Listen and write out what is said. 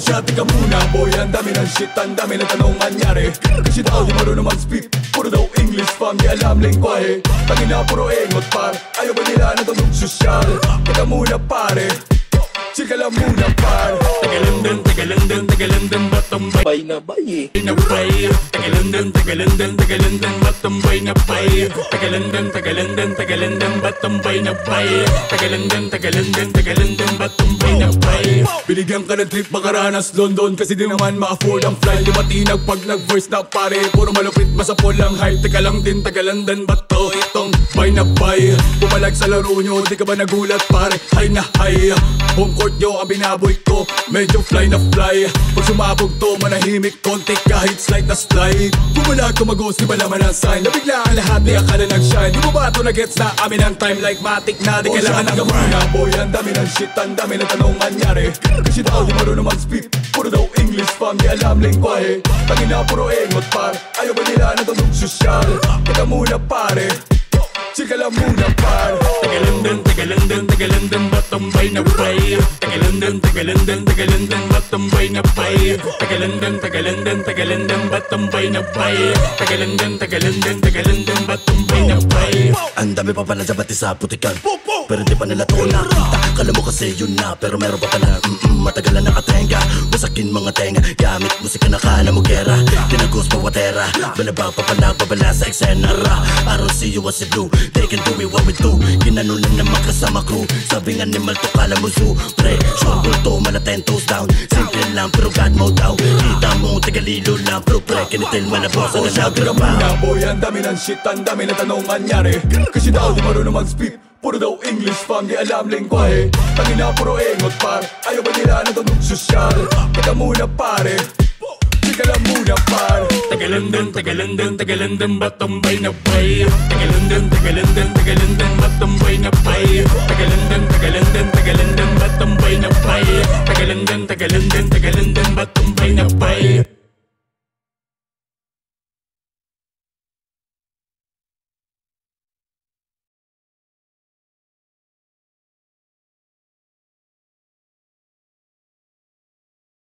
siya, tika muna boy Ang dami ng shit, ang dami ng tanong anyari Kasi daw di marunong mag-speak Puro daw English fam, di alam lengkwahe Tangina puro engot par Ayaw ba nila na tanong sosyal Tika muna pare Chika lang muna par Tagalindang, tagalindang, tagalindang Batumbay Bay na bay eh. na bay Tagalindang, tagalindang, tagalindang Batumbay na bay Tagalindang, tagalindang, tagalindang Batumbay na bay Tagalindang, tagalindang, tagalindang Batumbay na bay Binigyan ka ng trip makaranas London Kasi di naman ma-afford ang flight. Di matinag pag nag-verse na pare? Puro malupit masapol ang hype Teka lang din tagalandan ba to? Itong bay na bay Pumalag sa laro nyo Di ka ba nagulat pare? Hay na hay Home court nyo ang binaboy ko. Medyo fly na fly. Pag sumabog to manahimik konti Kahit slight na slide Pumalag tumagos di ba naman ang sign? Nabigla ang lahat di akala nag-shine. Di mo ba ito na-gets na amin ang time Like matik na di kailangan ng gamuna Boy ang dami ng shit Ang dami ng tanong anyari Kasi daw di marunong mag-speak Puro daw English fam Di alam lengkwahe Tangina puro engot par Ayaw ba nila na tanong sosyal Teka muna pare. Chika lang muna par Tagalindang, tagalindang, tagalindang Batumbay na bay Tagalindang, tagalindang, tagalindang Batumbay na bay. Tagalindang, tagalindang, tagalindang Batumbay na bay. Tagalindang, tagalindang, tagalindang Batumbay na bay. Ang dami pa pala sa bati sa putikan Pero di pa nila to nakita Kala mo kasi yun na Pero meron pa pala mm-mm, Matagal na nakatenga. Wasakin mga tenga Gamit musika na kala mo gera. Tinagos pa watera Balabang pa pa nagbabala sa eksena. Ra I don't see you as a blue They can do it what we do. Ginano na naman kasama crew Sabing animal to kala mo zoo. Pre, sure to mala ten toes down. Simple lang pero God mode daw. Kita mo tagalilo lang Pero pre, kinitil man na boss na nagkarabaw Muna boy ang dami ng shit Ang dami ng tanong anyari. Kasi daw di marunong mag-speak Puro daw English fam Di alam lengkwahe Tangina puro engot par. Ayaw ba nila na tanong sosyal Teka muna pare കളമ്പൂര പാർ തകലന്തൻ തകലന്തൻ തകലന്തൻ പത്തൊമ്പൈന പൈ തകലന്തൻ തകലന്തൻ തകലന്തൻ പത്തൊമ്പൈന പൈ തകലന്തൻ തകലന്തൻ തകലന്തൻ പത്തൊമ്പൈന പൈ തകലന്തൻ തകലന്തൻ തകലന്തൻ